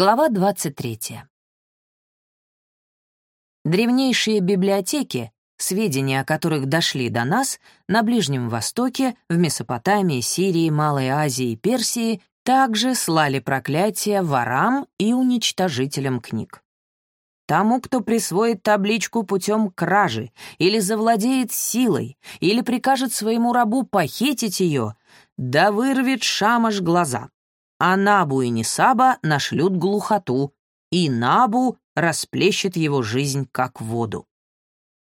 Глава 23. Древнейшие библиотеки, сведения о которых дошли до нас, на Ближнем Востоке, в Месопотамии, Сирии, Малой Азии и Персии, также слали проклятия ворам и уничтожителям книг. Тому, кто присвоит табличку путем кражи, или завладеет силой, или прикажет своему рабу похитить ее, да вырвет шамаш глаза. А Набу и Несаба нашлют глухоту, и Набу расплещет его жизнь как воду.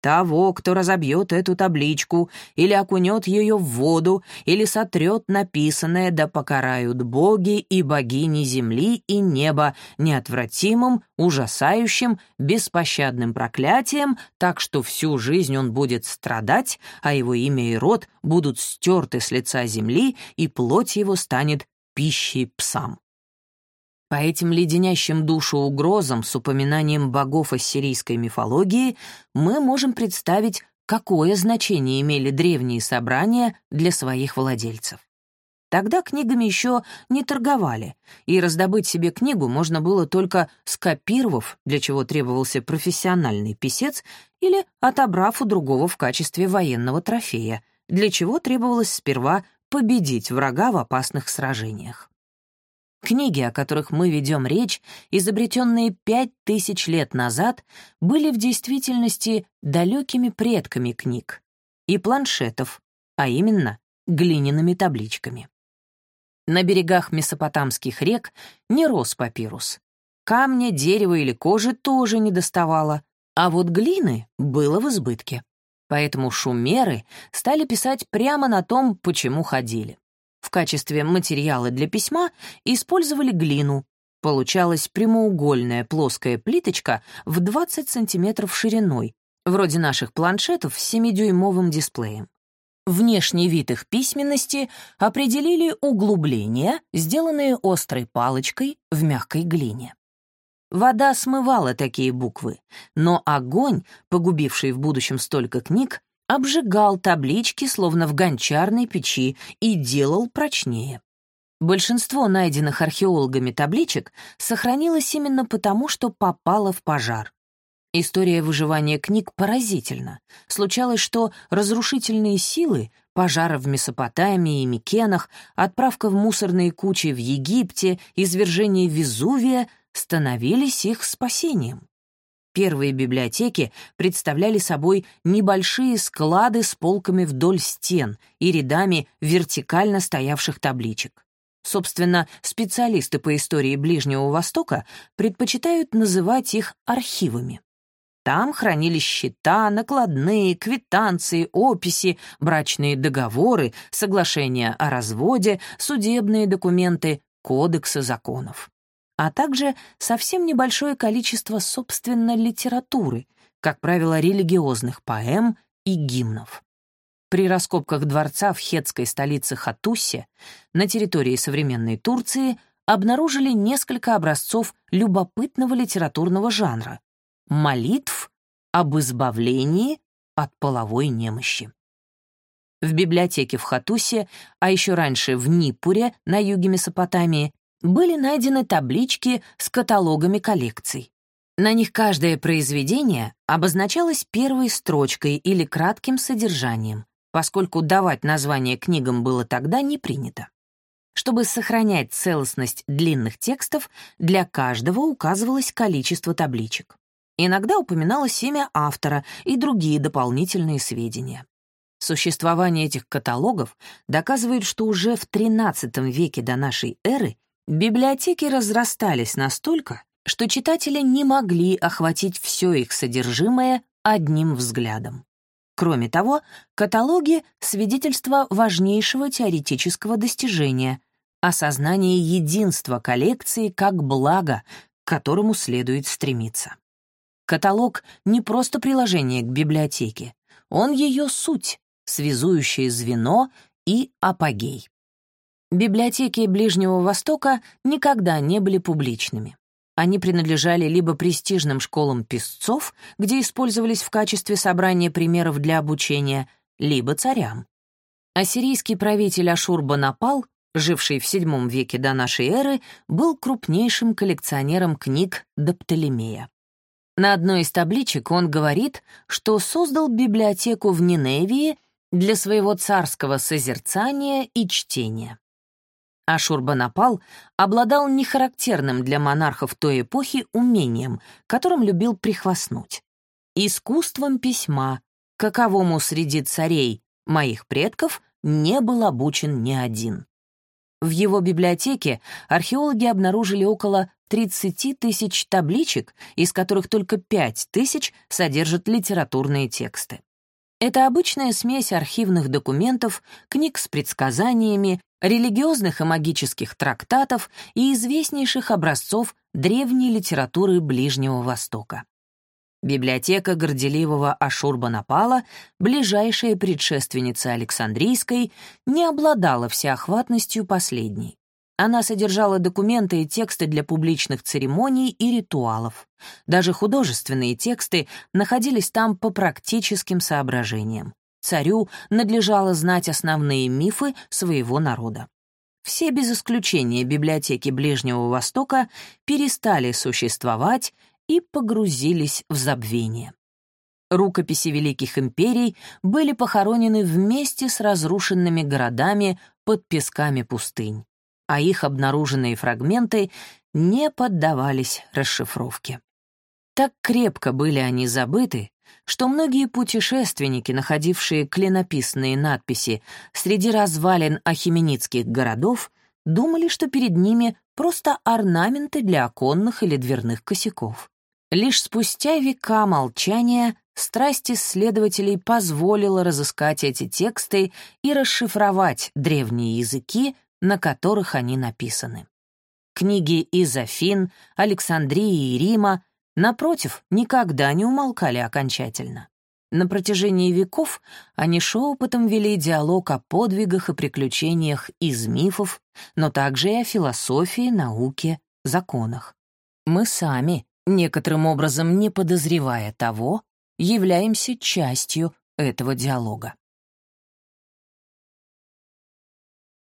Того, кто разобьет эту табличку, или окунет ее в воду, или сотрет написанное, да покарают боги и богини земли и неба неотвратимым, ужасающим, беспощадным проклятием, так что всю жизнь он будет страдать, а его имя и род будут стерты с лица земли, и плоть его станет пищей псам. По этим леденящим душу угрозам с упоминанием богов ассирийской мифологии мы можем представить, какое значение имели древние собрания для своих владельцев. Тогда книгами еще не торговали, и раздобыть себе книгу можно было только скопировав, для чего требовался профессиональный писец, или отобрав у другого в качестве военного трофея, для чего требовалось сперва победить врага в опасных сражениях. Книги, о которых мы ведем речь, изобретенные пять тысяч лет назад, были в действительности далекими предками книг и планшетов, а именно глиняными табличками. На берегах месопотамских рек не рос папирус. Камня, дерева или кожи тоже не доставало, а вот глины было в избытке. Поэтому шумеры стали писать прямо на том, почему ходили. В качестве материала для письма использовали глину. Получалась прямоугольная плоская плиточка в 20 сантиметров шириной, вроде наших планшетов с 7-дюймовым дисплеем. Внешний вид их письменности определили углубления, сделанные острой палочкой в мягкой глине. Вода смывала такие буквы, но огонь, погубивший в будущем столько книг, обжигал таблички, словно в гончарной печи, и делал прочнее. Большинство найденных археологами табличек сохранилось именно потому, что попало в пожар. История выживания книг поразительна. Случалось, что разрушительные силы, пожары в Месопотамии и Микенах, отправка в мусорные кучи в Египте, извержение Везувия становились их спасением. Первые библиотеки представляли собой небольшие склады с полками вдоль стен и рядами вертикально стоявших табличек. Собственно, специалисты по истории Ближнего Востока предпочитают называть их архивами. Там хранились счета, накладные, квитанции, описи, брачные договоры, соглашения о разводе, судебные документы, кодексы законов а также совсем небольшое количество собственной литературы, как правило, религиозных поэм и гимнов. При раскопках дворца в хетской столице Хатусе на территории современной Турции обнаружили несколько образцов любопытного литературного жанра — молитв об избавлении от половой немощи. В библиотеке в Хатусе, а еще раньше в Нипуре на юге Месопотамии, были найдены таблички с каталогами коллекций. На них каждое произведение обозначалось первой строчкой или кратким содержанием, поскольку давать название книгам было тогда не принято. Чтобы сохранять целостность длинных текстов, для каждого указывалось количество табличек. Иногда упоминалось имя автора и другие дополнительные сведения. Существование этих каталогов доказывает, что уже в XIII веке до нашей эры Библиотеки разрастались настолько, что читатели не могли охватить все их содержимое одним взглядом. Кроме того, каталоги — свидетельство важнейшего теоретического достижения — осознание единства коллекции как блага, к которому следует стремиться. Каталог — не просто приложение к библиотеке, он ее суть, связующее звено и апогей. Библиотеки Ближнего Востока никогда не были публичными. Они принадлежали либо престижным школам писцов, где использовались в качестве собрания примеров для обучения, либо царям. Ассирийский правитель Ашурбанапал живший в VII веке до нашей эры, был крупнейшим коллекционером книг до Птолемея. На одной из табличек он говорит, что создал библиотеку в Ниневии для своего царского созерцания и чтения. Ашурбанапал обладал нехарактерным для монархов той эпохи умением, которым любил прихвастнуть. Искусством письма, каковому среди царей, моих предков, не был обучен ни один. В его библиотеке археологи обнаружили около 30 тысяч табличек, из которых только 5 тысяч содержат литературные тексты. Это обычная смесь архивных документов, книг с предсказаниями, религиозных и магических трактатов и известнейших образцов древней литературы Ближнего Востока. Библиотека горделивого Ашурбанапала, ближайшая предшественница Александрийской, не обладала всеохватностью последней. Она содержала документы и тексты для публичных церемоний и ритуалов. Даже художественные тексты находились там по практическим соображениям. Царю надлежало знать основные мифы своего народа. Все без исключения библиотеки Ближнего Востока перестали существовать и погрузились в забвение. Рукописи великих империй были похоронены вместе с разрушенными городами под песками пустынь а их обнаруженные фрагменты не поддавались расшифровке. Так крепко были они забыты, что многие путешественники, находившие клинописные надписи среди развалин ахименидских городов, думали, что перед ними просто орнаменты для оконных или дверных косяков. Лишь спустя века молчания страсть исследователей позволила разыскать эти тексты и расшифровать древние языки, на которых они написаны. Книги из Афин, Александрии и Рима, напротив, никогда не умолкали окончательно. На протяжении веков они шепотом вели диалог о подвигах и приключениях из мифов, но также и о философии, науке, законах. Мы сами, некоторым образом не подозревая того, являемся частью этого диалога.